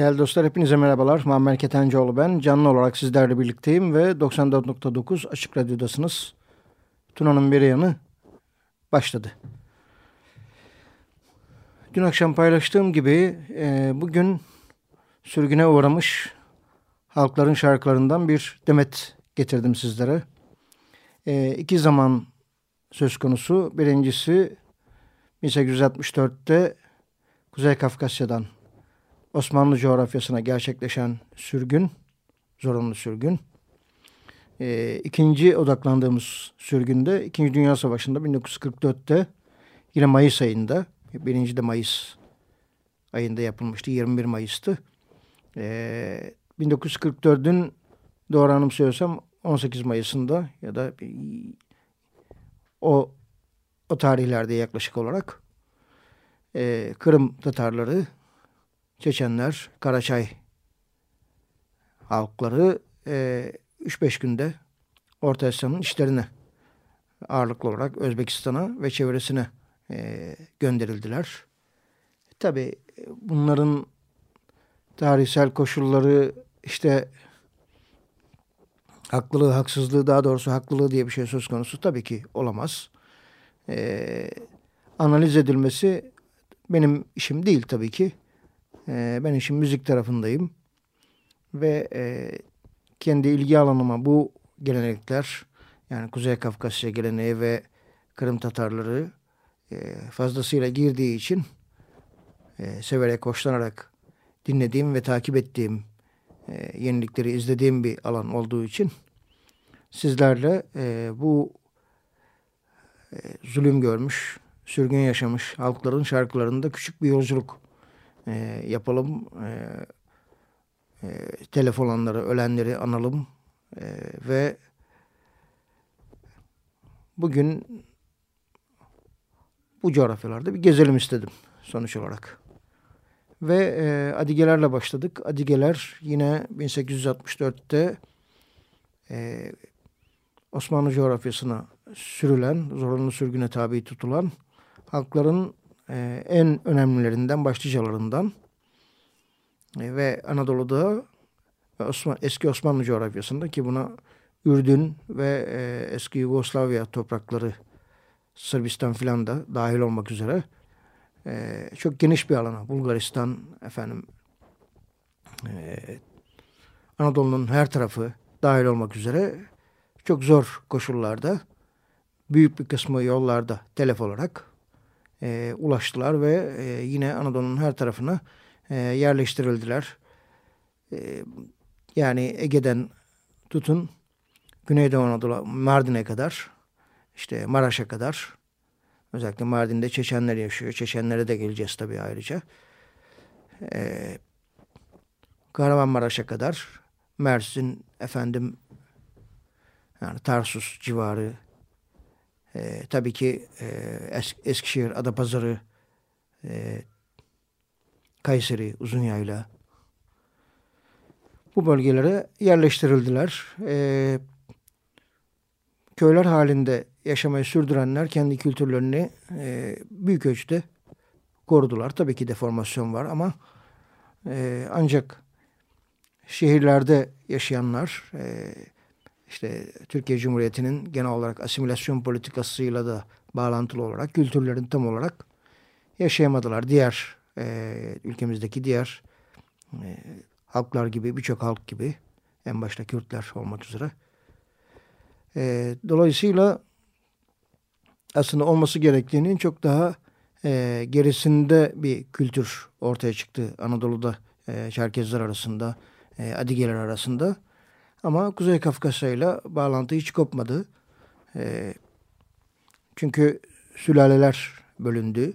Değerli dostlar hepinize merhabalar. Muammer Ketencoğlu ben. Canlı olarak sizlerle birlikteyim ve 94.9 Açık Radyo'dasınız. Tuna'nın bir yanı başladı. Dün akşam paylaştığım gibi e, bugün sürgüne uğramış halkların şarkılarından bir demet getirdim sizlere. E, iki zaman söz konusu. Birincisi 1864'te Kuzey Kafkasya'dan Osmanlı coğrafyasına gerçekleşen sürgün, zorunlu sürgün. E, ikinci odaklandığımız sürgünde İkinci Dünya Savaşı'nda 1944'te yine Mayıs ayında, birinci de Mayıs ayında yapılmıştı, 21 Mayıs'tı. E, 1944'ün doğru anımsıyorsam 18 Mayıs'ında ya da o o tarihlerde yaklaşık olarak e, Kırım Tatarları, Çeçenler, Karaçay halkları e, 3-5 günde Orta Asya'nın işlerine ağırlıklı olarak Özbekistan'a ve çevresine e, gönderildiler. Tabi bunların tarihsel koşulları işte haklılığı, haksızlığı daha doğrusu haklılığı diye bir şey söz konusu tabii ki olamaz. Ee, analiz edilmesi benim işim değil tabii ki. Ee, ben işim müzik tarafındayım. Ve e, kendi ilgi alanıma bu gelenekler yani Kuzey Kafkasya geleneği ve Kırım Tatarları e, fazlasıyla girdiği için e, severek, hoşlanarak dinlediğim ve takip ettiğim e, yenilikleri izlediğim bir alan olduğu için sizlerle e, bu e, zulüm görmüş, sürgün yaşamış halkların şarkılarında küçük bir yolculuk e, yapalım. E, e, telef olanları, ölenleri analım e, ve bugün bu coğrafyalarda bir gezelim istedim sonuç olarak. Ve e, Adigelerle başladık. Adigeler yine 1864'te e, Osmanlı coğrafyasına sürülen, zorunlu sürgüne tabi tutulan halkların e, en önemlilerinden, başlıcalarından e, ve Anadolu'da Osman, eski Osmanlı coğrafyasında ki buna Ürdün ve e, eski Yugoslavya toprakları Sırbistan filan da dahil olmak üzere e, çok geniş bir alana Bulgaristan efendim e, Anadolu'nun her tarafı dahil olmak üzere çok zor koşullarda büyük bir kısmı yollarda telef olarak e, ulaştılar ve e, yine Anadolu'nun her tarafına e, yerleştirildiler. E, yani Ege'den tutun Güneydoğu Anadolu Mardin'e kadar işte Maraş'a kadar özellikle Mardin'de Çeçenler yaşıyor. Çeçenlere de geleceğiz tabii ayrıca. Ee, Kahramanmaraş'a kadar Mersin efendim yani Tarsus civarı e, tabii ki e, es Eskişehir, Adapazarı, e, Kayseri, Uzunyayla bu bölgelere yerleştirildiler. E, köyler halinde yaşamayı sürdürenler kendi kültürlerini e, büyük ölçüde korudular. Tabii ki deformasyon var ama e, ancak şehirlerde yaşayanlar e, işte Türkiye Cumhuriyeti'nin genel olarak asimilasyon politikasıyla da bağlantılı olarak kültürlerin tam olarak yaşayamadılar. Diğer e, ülkemizdeki diğer e, halklar gibi birçok halk gibi en başta Kürtler olmak üzere. E, dolayısıyla aslında olması gerektiğinin çok daha e, gerisinde bir kültür ortaya çıktı Anadolu'da e, Çerkezler arasında, e, Adigeler arasında. Ama Kuzey Kafkasya ile bağlantı hiç kopmadı. E, çünkü sülaleler bölündü.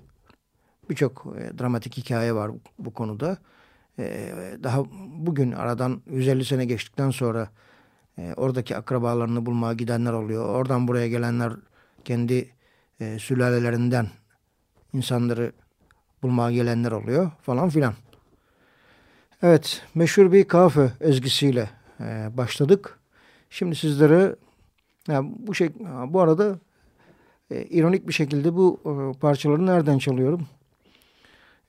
Birçok e, dramatik hikaye var bu, bu konuda. E, daha bugün aradan 150 sene geçtikten sonra e, oradaki akrabalarını bulmaya gidenler oluyor. Oradan buraya gelenler kendi e, sülalelerinden insanları bulmaya gelenler oluyor falan filan. Evet meşhur bir kafe ezgisiyle e, başladık. Şimdi sizlere yani bu şey bu arada e, ironik bir şekilde bu e, parçaları nereden çalıyorum?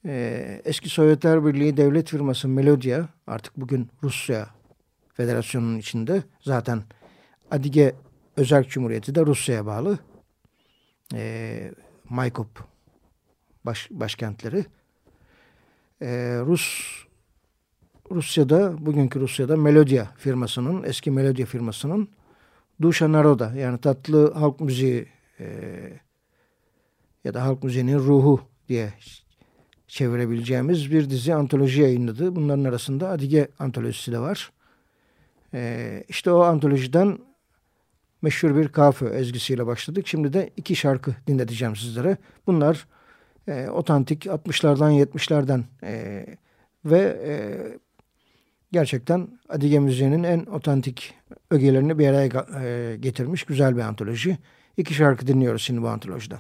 E, eski Sovyetler Birliği devlet firması Melodia artık bugün Rusya Federasyonu'nun içinde zaten Adige Özerk Cumhuriyeti de Rusya'ya bağlı. E, Maykop baş, başkentleri. E, Rus Rusya'da, bugünkü Rusya'da Melodia firmasının, eski Melodia firmasının Duşa Naroda yani tatlı halk müziği e, ya da halk müziğinin ruhu diye çevirebileceğimiz bir dizi antoloji yayınladı. Bunların arasında Adige antolojisi de var. E, işte o antolojiden meşhur bir kafe ezgisiyle başladık. Şimdi de iki şarkı dinleteceğim sizlere. Bunlar e, otantik 60'lardan 70'lerden e, ve e, gerçekten Adige müziğinin en otantik ögelerini bir araya e, getirmiş güzel bir antoloji. İki şarkı dinliyoruz şimdi bu antolojiden.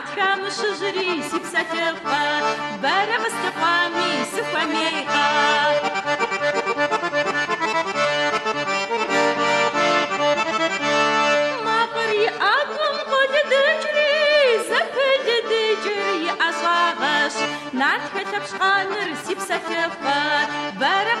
عتكام شجري سبسة تقى بارا مستقامي سفا ما قري أقم قد دجري زفج دجري أصابش نعتك تبش قامر سبسة تقى بارا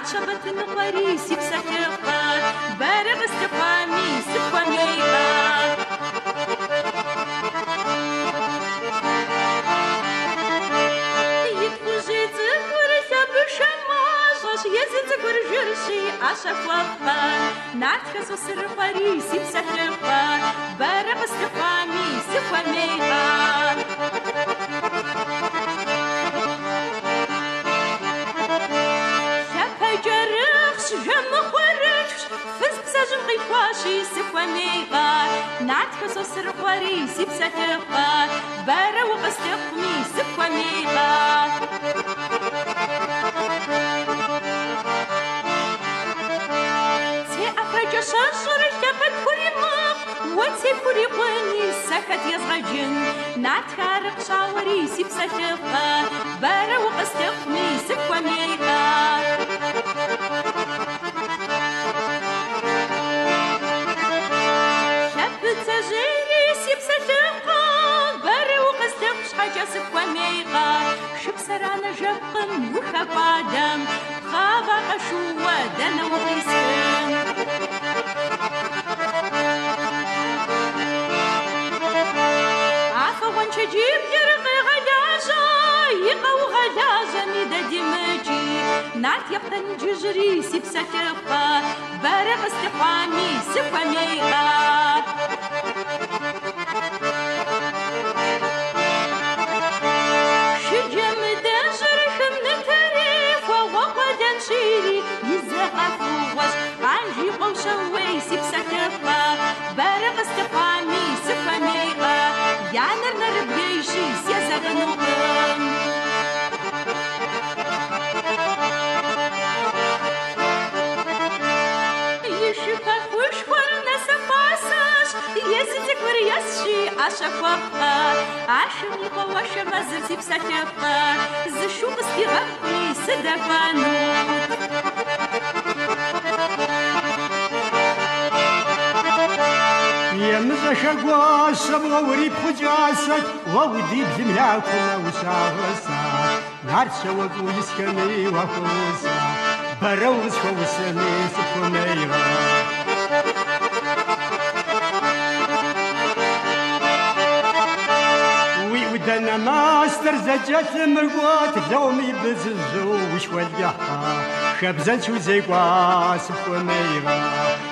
atšabatį nuvarys į psakiavą, berėvas te pamysi pamėgą. se kur žirši, aš aklapa, natkės susirparys į psakiavą, berėvas te pamysi pamėgą. جمعي كواشي سكواني بار. نعت كسو سرقواري سيبسا تغبار بارا وقستقمي سكواني بار. سي أفرج شاشر الجبل كوري مار واتسي كوري قواني سكت يزغجن نعت خارق شاوري سيبسا تغبار بارا وقستقمي سكواني بار. كسفونيقا شبسران جبقن وخبادم خابا قشوة دنا وغيسان عفوا شجيب يرقي غدازا يقو غدازا ندى دمجي. نعت يبقن ججري سبسة كبا بارق استقامي سفونيقا дерева степами, сухами, а я, наверное, люблю жизнь, я загнула. Ездите к варьящи, аша папа, аша мне по вашему зерти псатяпа, за шубу спивах и седапану. شقاسم ووريب خجاسك وودي بجملة كلها وساوسا نار سوق ويسكمي وخوسا بروز خوسمي سكميرا ودنا ما استرزجت مرقوت دومي بززو وشواليها شبزنش وزيقوا سكميرا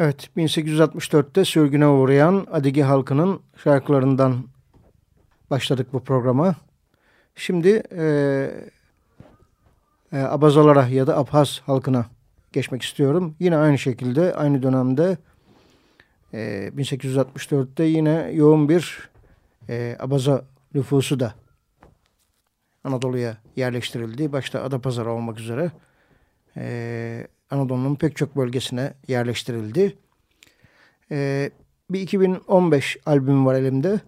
Evet 1864'te sürgüne uğrayan Adigi halkının şarkılarından başladık bu programa. Şimdi e, e, Abazalara ya da Abhaz halkına geçmek istiyorum. Yine aynı şekilde aynı dönemde e, 1864'te yine yoğun bir e, Abaza nüfusu da Anadolu'ya yerleştirildi. Başta Adapazarı olmak üzere e, Anadolu'nun pek çok bölgesine yerleştirildi. E, bir 2015 albüm var elimde.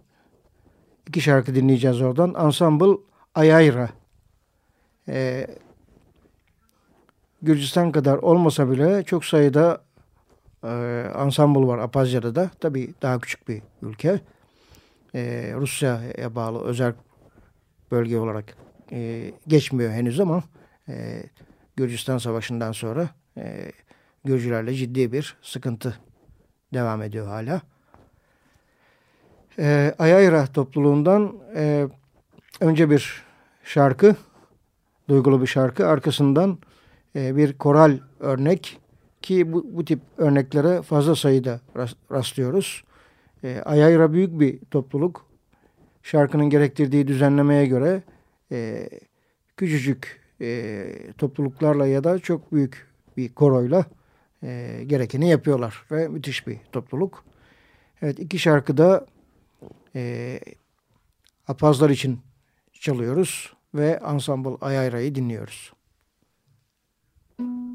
İki şarkı dinleyeceğiz oradan. Ensemble Ayayra. E, Gürcistan kadar olmasa bile çok sayıda e, ensemble var Apazya'da da. Tabii daha küçük bir ülke. E, Rusya'ya bağlı özel bölge olarak e, geçmiyor henüz ama e, Gürcistan Savaşı'ndan sonra e, Gürcülerle ciddi bir sıkıntı devam ediyor hala. E, Ayayra topluluğundan e, önce bir şarkı, duygulu bir şarkı, arkasından e, bir koral örnek ki bu, bu tip örneklere fazla sayıda rastlıyoruz. E, Ayayra büyük bir topluluk. Şarkının gerektirdiği düzenlemeye göre e, küçücük e, topluluklarla ya da çok büyük bir koroyla e, gerekeni yapıyorlar ve müthiş bir topluluk. Evet iki şarkıda e, apazlar için çalıyoruz ve Ensemble Ayayra'yı dinliyoruz. Uço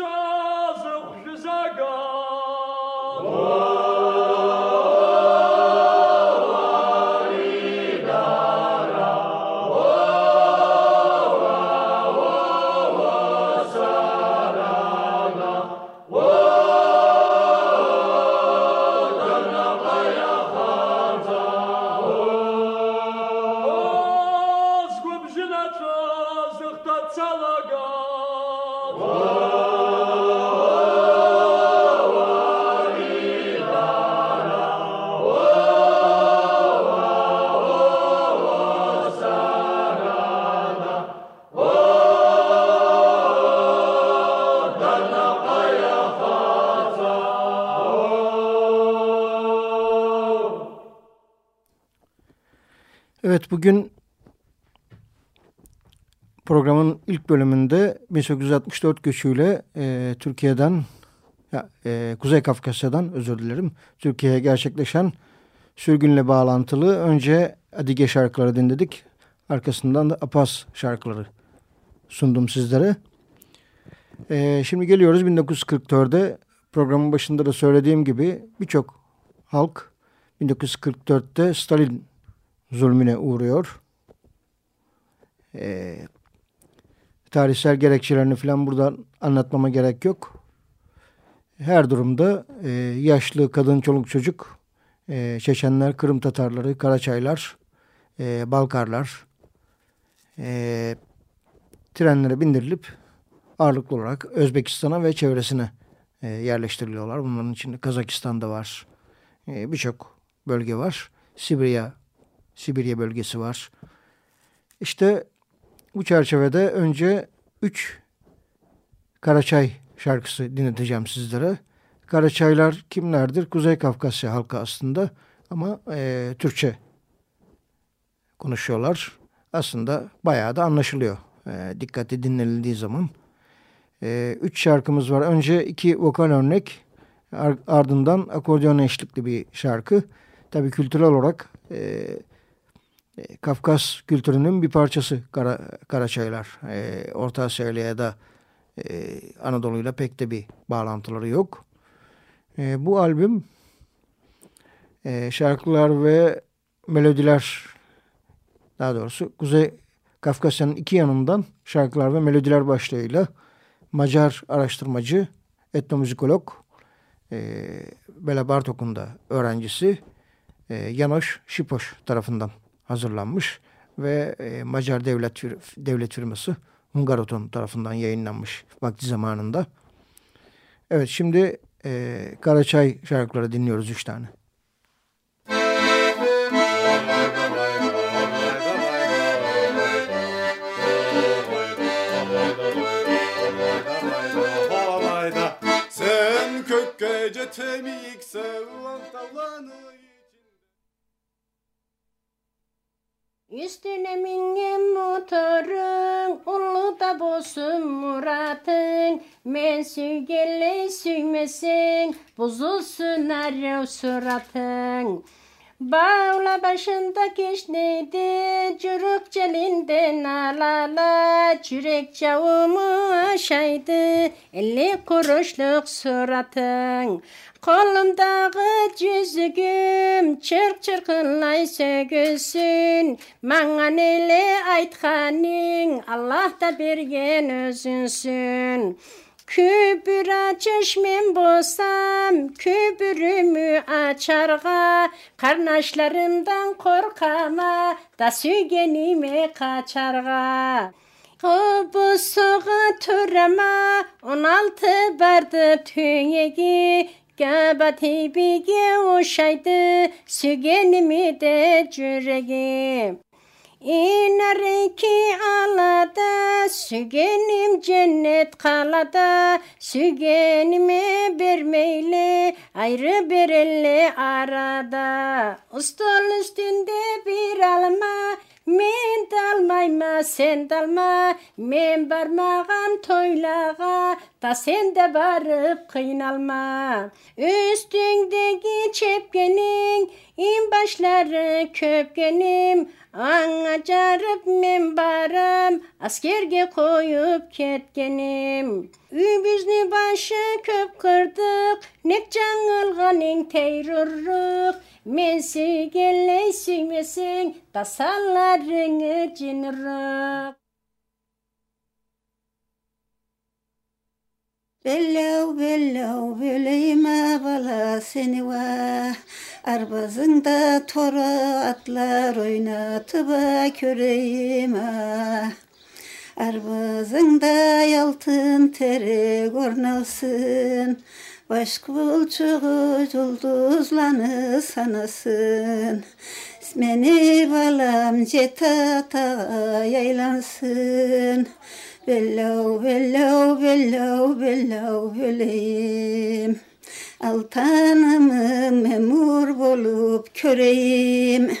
Evet bugün programın ilk bölümünde 1864 göçüyle e, Türkiye'den ya, e, Kuzey Kafkasya'dan özür dilerim Türkiye'ye gerçekleşen sürgünle bağlantılı önce Adige şarkıları dinledik. Arkasından da Apas şarkıları sundum sizlere. E, şimdi geliyoruz 1944'de programın başında da söylediğim gibi birçok halk 1944'te Stalin zulmüne uğruyor. E, tarihsel gerekçelerini falan buradan anlatmama gerek yok. Her durumda e, yaşlı, kadın, çoluk, çocuk, e, Çeçenler, Kırım Tatarları, Karaçaylar, e, Balkarlar e, trenlere bindirilip ağırlıklı olarak Özbekistan'a ve çevresine e, yerleştiriliyorlar. Bunların içinde Kazakistan'da var. E, Birçok bölge var. Sibirya Sibirya bölgesi var. İşte bu çerçevede önce üç Karaçay şarkısı dinleteceğim sizlere. Karaçaylar kimlerdir? Kuzey Kafkasya halkı aslında ama e, Türkçe konuşuyorlar. Aslında bayağı da anlaşılıyor. E, dikkatli dinlenildiği zaman. E, üç şarkımız var. Önce iki vokal örnek ardından akordeon eşlikli bir şarkı. Tabii kültürel olarak e, e, Kafkas kültürünün bir parçası Kara, Karaçaylar. E, Orta Asya ile ya da e, Anadolu'yla pek de bir bağlantıları yok. E, bu albüm e, şarkılar ve melodiler daha doğrusu Kuzey Kafkasya'nın iki yanından şarkılar ve melodiler başlığıyla Macar araştırmacı, etnomüzikolog e, Bela Bartok'un da öğrencisi e, Janosch Şipoş tarafından hazırlanmış ve e, Macar devlet devlet firması Hungaroton tarafından yayınlanmış vakti zamanında. Evet şimdi e, Karaçay şarkıları dinliyoruz üç tane. Sen kök gece temik sevilen tavlanı Üstüne mingem motorun, ulu da bosun muratın. Men sügelle süymesin, bozulsun arı suratın. ба башында кичнейди журөк желинден алала жүрөк жаумушайды эле куруштук суратың колумдагы жүзүгүм чырк чырк сөгүсүн. Сөгүлсүн мага эле айтканың аллах да берген өзүңсүн Kübüra çeşmem bozsam, kübürümü açarga, karnaşlarımdan korkama, da sügenime kaçarga. Bu soğa turama, on altı bardı tüyegi, Gabati bige uşaydı, sügenimi de cüregi. İner ki alada, sügenim cennet kalada, sügenime bermeyle, ayrı bir elle arada. Ustol üstünde bir alma, Men dalmayma sen dalma. Men barmağam toylağa Da sen de barıp kıynalma. Üstündeki çepkenin in başları köpkenim Аңа жарып мен барам, аскерге қойып кеткенім. Үй бізні башы көп қырдық, нек жаңылған ең тейрұрық. Мен сүйгелей сүймесең, тасаларыңы жинырық. Bello, bello, bello, bello, bello, bello, Arbazında tora atlar oynatıba köreyim ah. Arbazında yaltın tere gornalsın Baş kılçığı yulduzlanı sanasın. Meni balam cetata yaylansın Bellev bellev bellev bellev beleyim Altanımı memur bolup köreyim.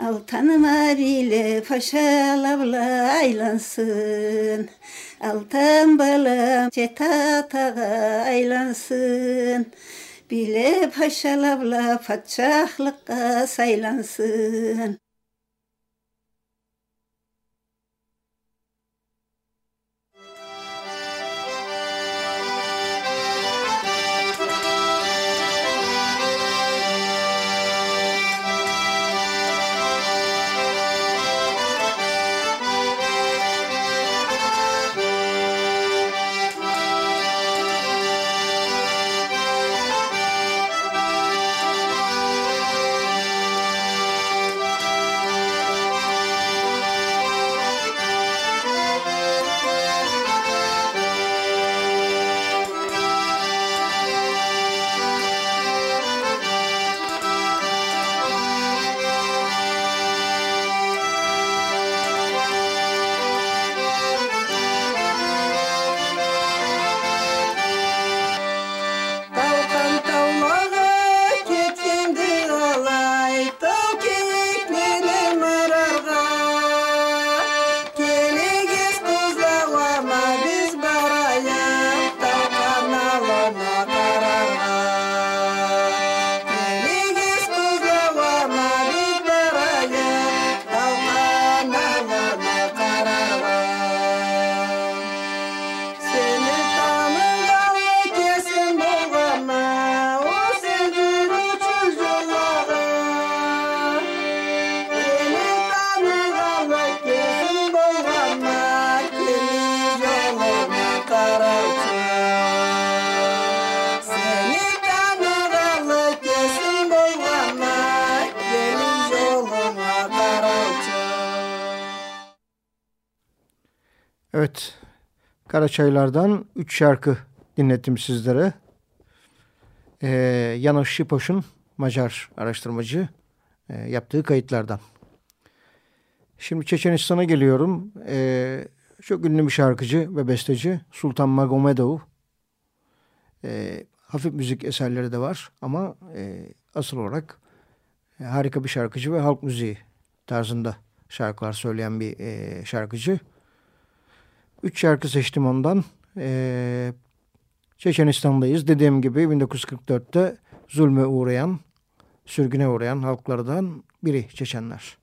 Altanım ile paşalavla aylansın. Altan balam cetatağa aylansın. Bile paşalavla fatçahlıkka saylansın Karaçaylar'dan 3 şarkı dinlettim sizlere. Ee, Janos Şipoş'un Macar araştırmacı e, yaptığı kayıtlardan. Şimdi Çeçenistan'a geliyorum. Ee, çok ünlü bir şarkıcı ve besteci Sultan Magomedov. Ee, hafif müzik eserleri de var ama e, asıl olarak e, harika bir şarkıcı ve halk müziği tarzında şarkılar söyleyen bir e, şarkıcı. Üç şarkı seçtim ondan. Ee, Çeçenistan'dayız. Dediğim gibi 1944'te zulme uğrayan, sürgüne uğrayan halklardan biri Çeçenler.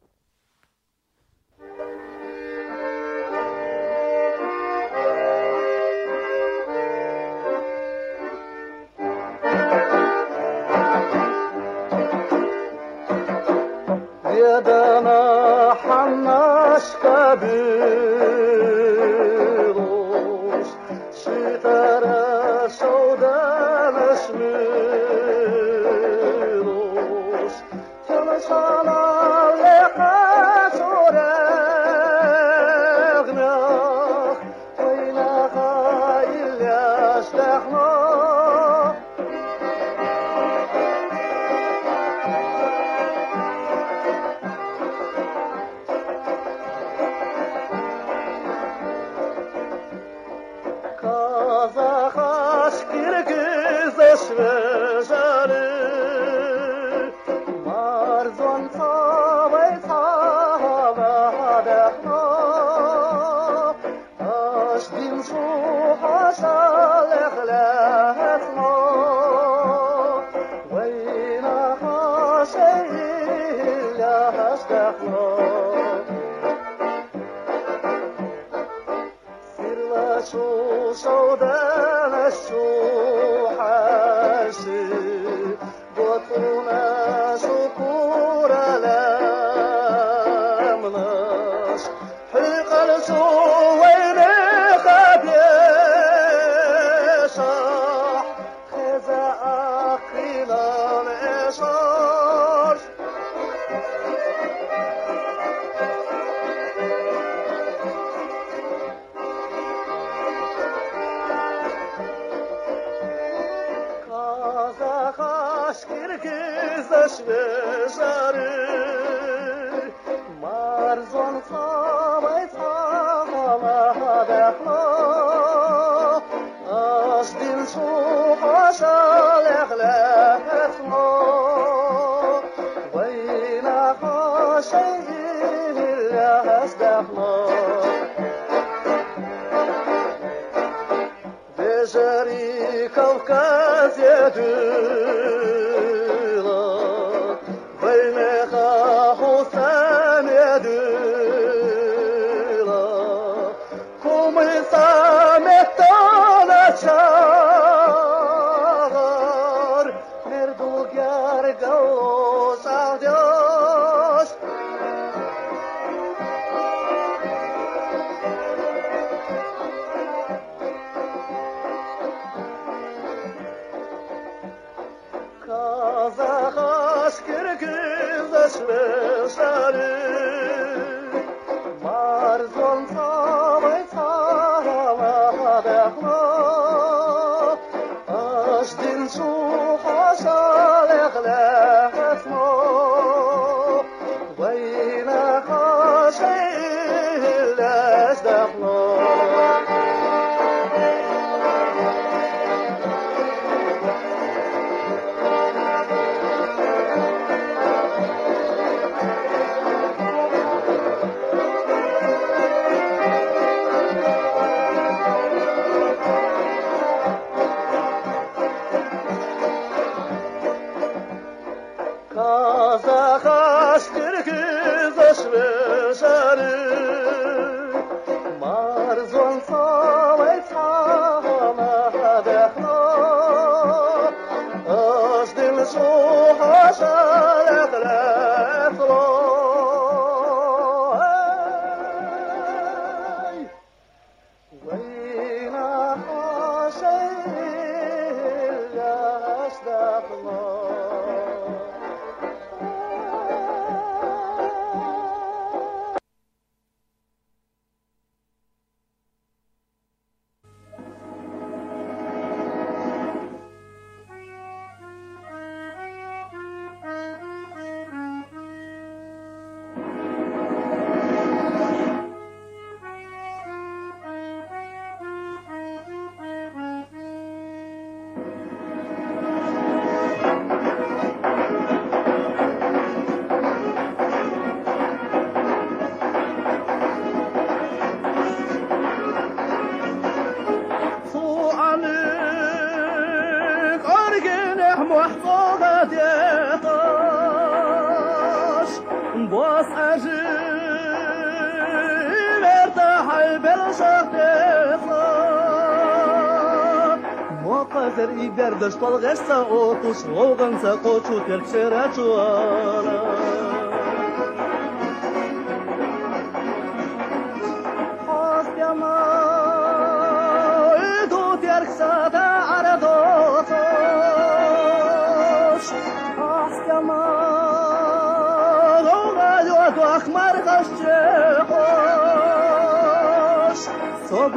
Daš palgas savo, tu šlovant sako, čutirk čia račuola.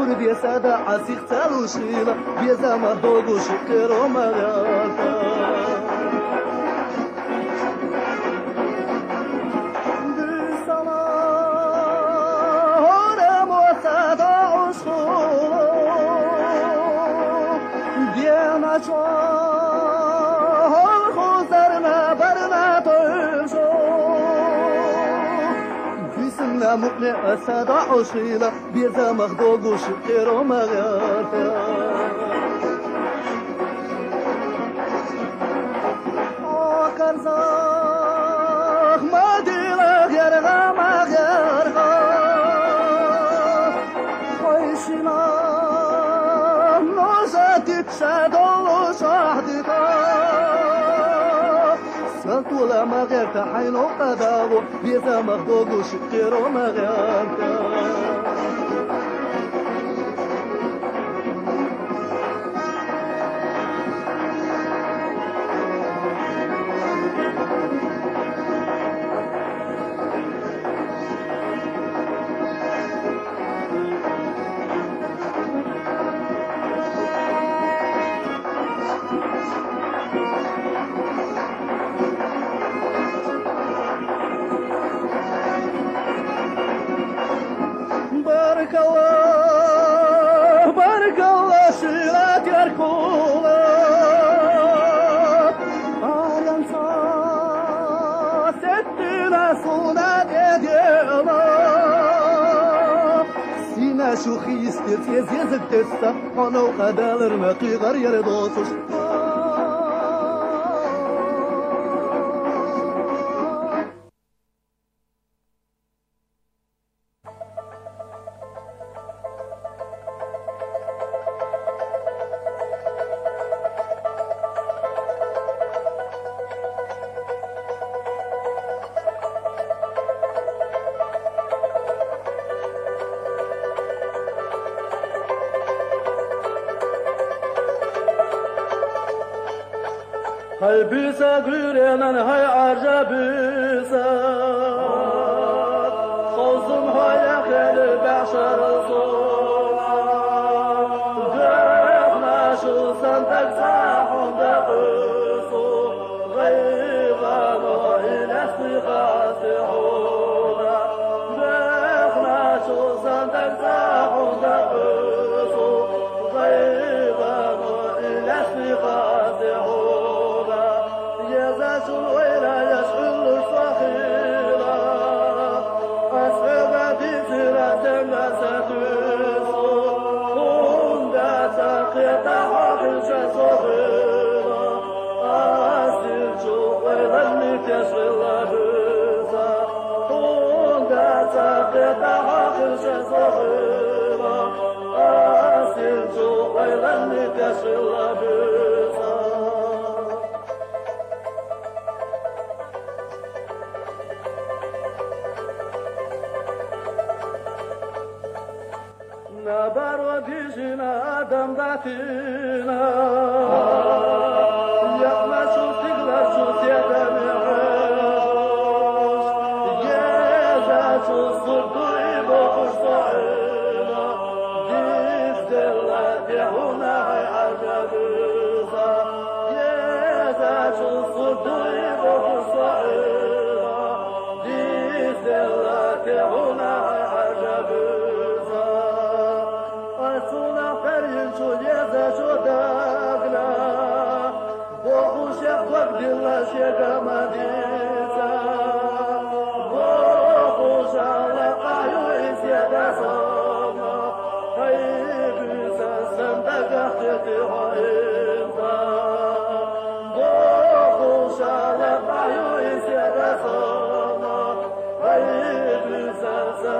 kur biesada asik tarushila biesama hogu shukero magal أسد عشيلة بيزا مخدوغوش قيرو مغارفة حين قدابو بيزا مخدوغو شكيرو مغيانتا Barakallah, barakallah, sırat yar kullah. Alem saat etti nasuna dedela. Sina şu histir, tez yazık dessa, onu kadar mı kıyar yer dosuş.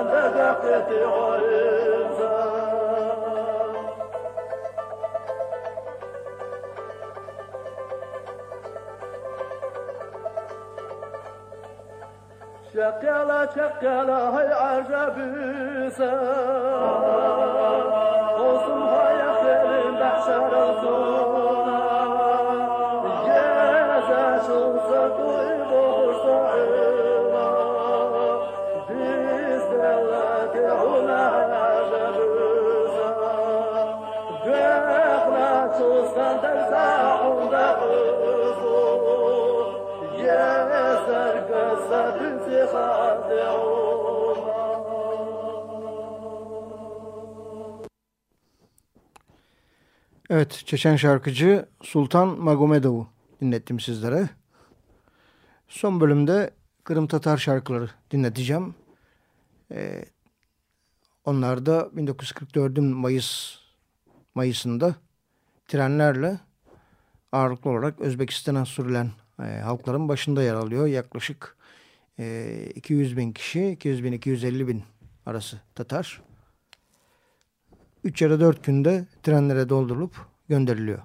Haybüse sende gahdeti hayda شقلا شقلا هاي عجبيسا قوسم هاي خير بحشر الزونا Evet, Çeçen şarkıcı Sultan Magomedov'u dinlettim sizlere. Son bölümde Kırım Tatar şarkıları dinleteceğim. Ee, onlar da 1944'ün Mayıs Mayıs'ında trenlerle ağırlıklı olarak Özbekistan'a sürülen e, halkların başında yer alıyor. Yaklaşık e, 200 bin kişi, 200 bin 250 bin arası Tatar. 3 ya da 4 günde trenlere doldurulup gönderiliyor.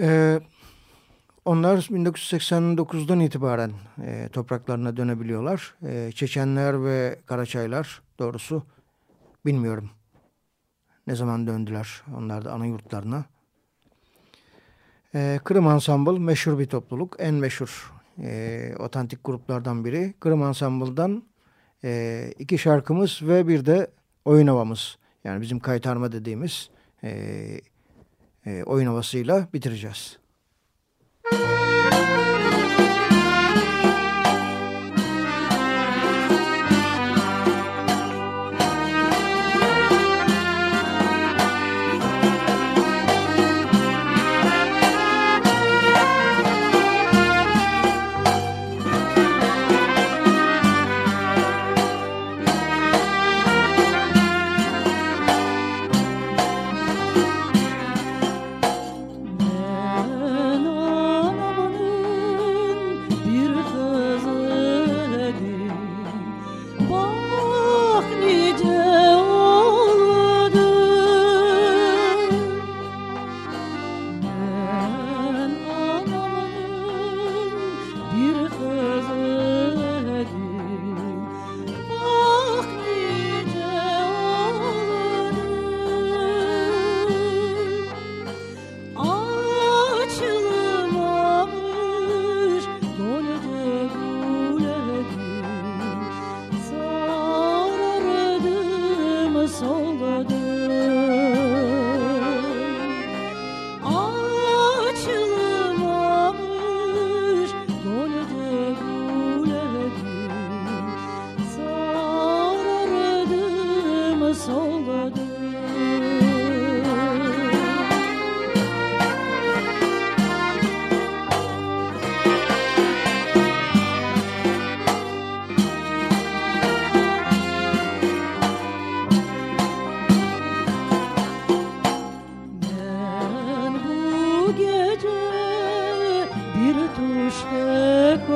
Ee, onlar 1989'dan itibaren e, topraklarına dönebiliyorlar. E, Çeçenler ve Karaçaylar doğrusu bilmiyorum ne zaman döndüler onlar da ana yurtlarına. E, Kırım Ensemble meşhur bir topluluk. En meşhur e, otantik gruplardan biri. Kırım Ensemble'dan e, iki şarkımız ve bir de oyun havamız. Yani bizim kaytarma dediğimiz e, e, oyun havasıyla bitireceğiz. kırdım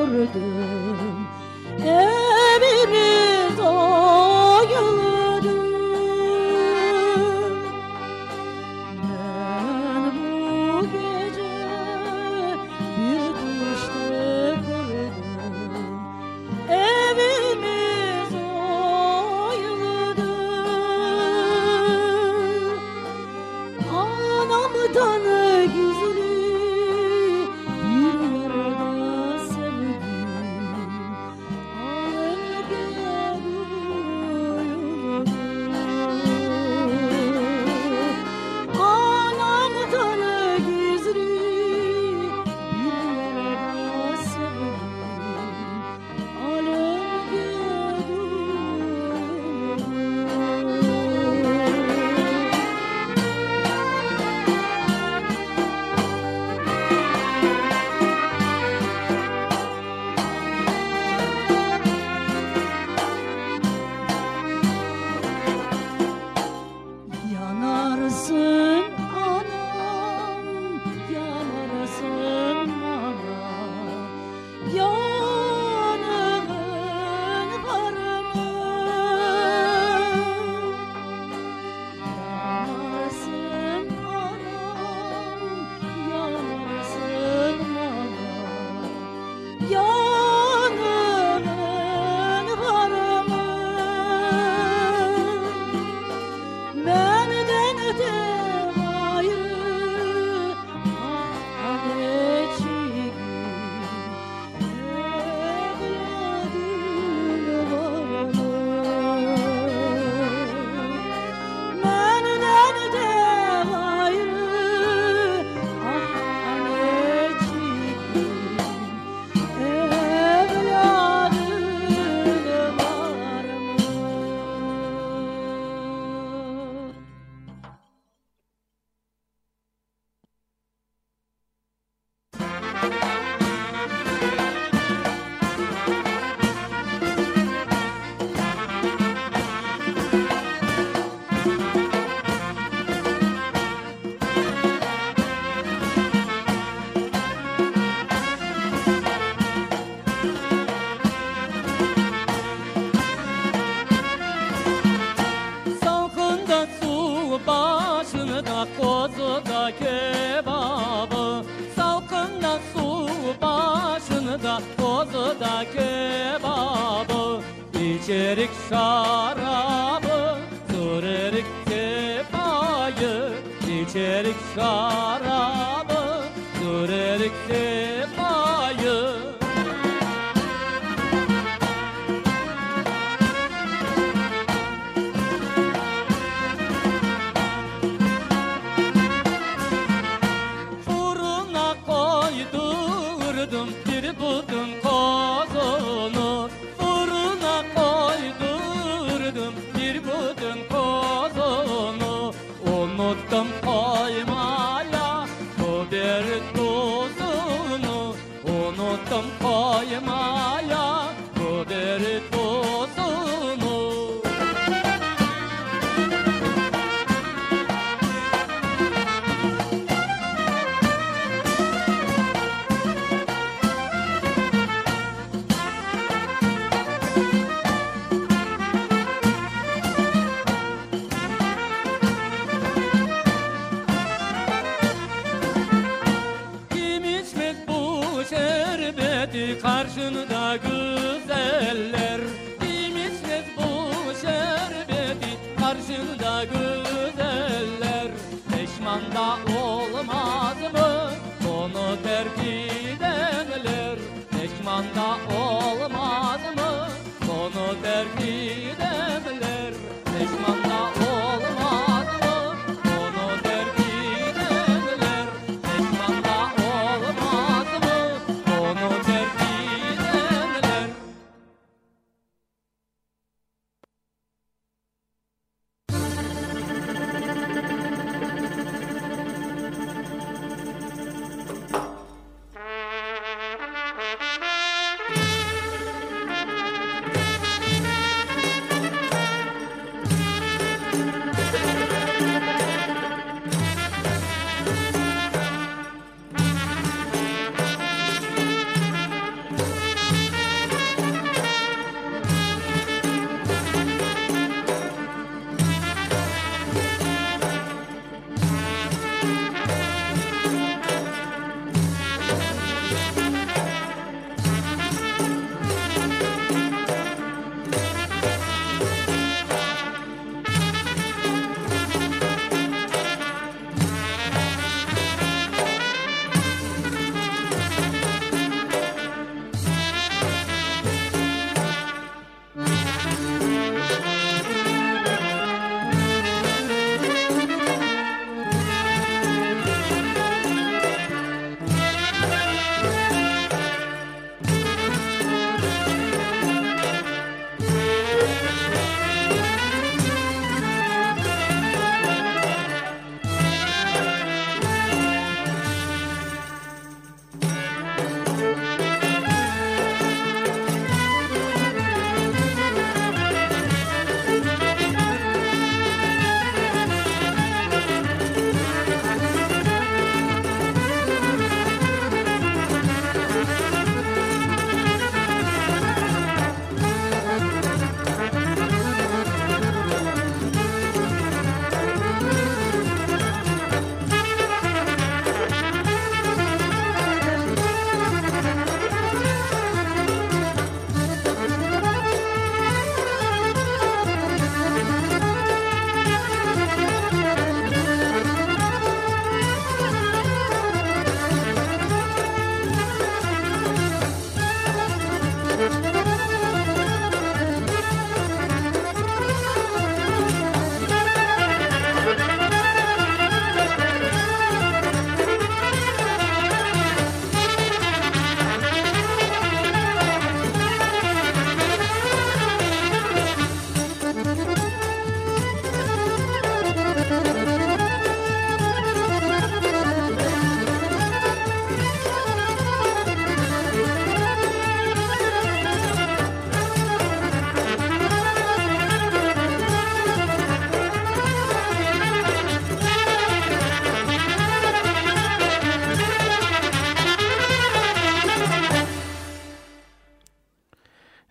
gördüm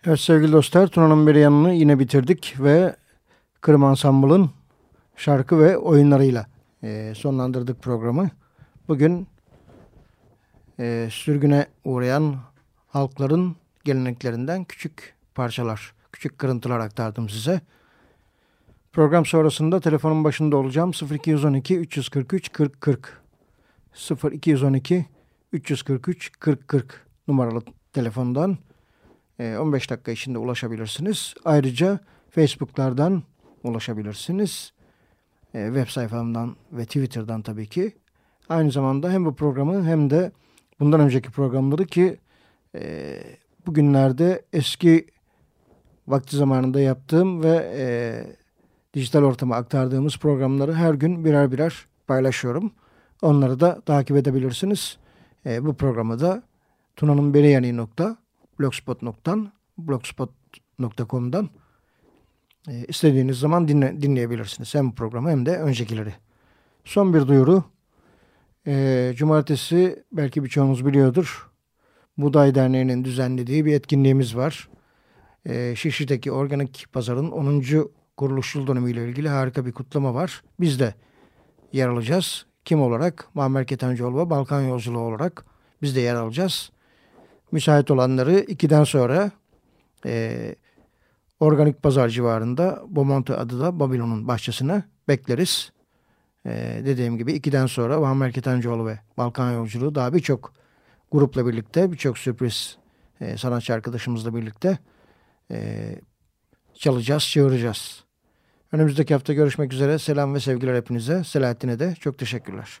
Evet sevgili dostlar Tuna'nın bir yanını yine bitirdik ve Kırım Ensemble'ın şarkı ve oyunlarıyla e, sonlandırdık programı. Bugün e, sürgüne uğrayan halkların geleneklerinden küçük parçalar, küçük kırıntılar aktardım size. Program sonrasında telefonun başında olacağım 0212 343 40 40 0212 343 40 40 numaralı telefondan 15 e, dakika içinde ulaşabilirsiniz. Ayrıca Facebook'lardan ulaşabilirsiniz. E, web sayfamdan ve Twitter'dan tabii ki. Aynı zamanda hem bu programı hem de bundan önceki programları ki e, bugünlerde eski vakti zamanında yaptığım ve e, dijital ortama aktardığımız programları her gün birer birer paylaşıyorum. Onları da takip edebilirsiniz. E, bu programı da tunanınberiyani.blogspot.com blogspot.com'dan e, istediğiniz zaman dinle, dinleyebilirsiniz. Hem programı hem de öncekileri. Son bir duyuru. E, cumartesi belki birçoğunuz biliyordur. Buday Derneği'nin düzenlediği bir etkinliğimiz var. E, Şişli'deki organik pazarın 10. kuruluş yıl dönümüyle ilgili harika bir kutlama var. Biz de yer alacağız. Kim olarak? Muammer Ketencoğlu ve Balkan Yolculuğu olarak biz de yer alacağız. Müsait olanları 2'den sonra e, organik pazar civarında Bomonti adı da Babilon'un bahçesine bekleriz. Ee, dediğim gibi 2'den sonra Van Merketencoğlu ve Balkan Yolculuğu daha birçok grupla birlikte birçok sürpriz e, sanatçı arkadaşımızla birlikte e, çalacağız, çığıracağız. Önümüzdeki hafta görüşmek üzere. Selam ve sevgiler hepinize. Selahattin'e de çok teşekkürler.